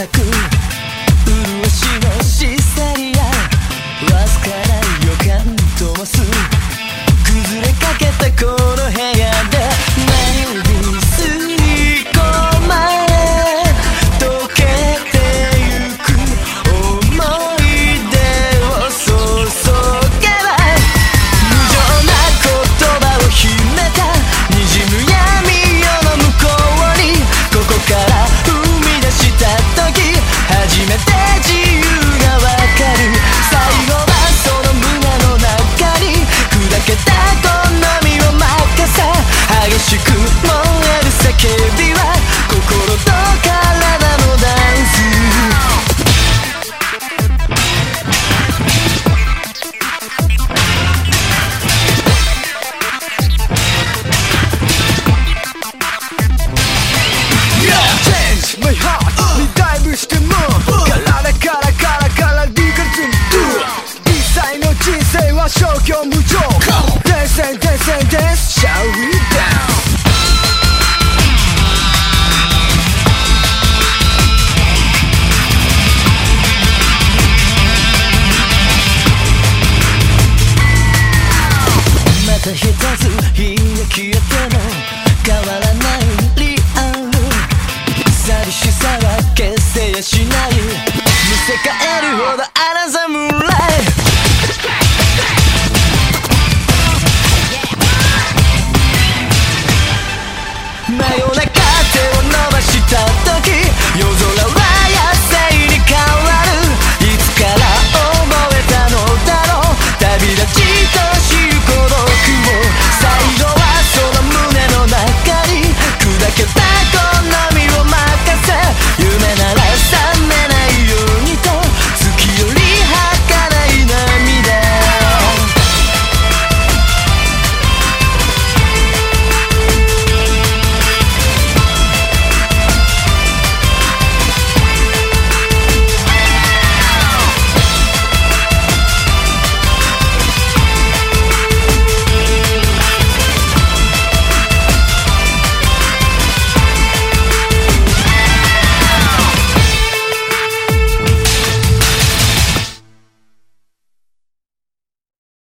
hasta. は消去無常 Go! Dance and dance and Shall we down? また一つ火が消えても変わらないリアル寂しさは消せやしない見せかえるほどアナザ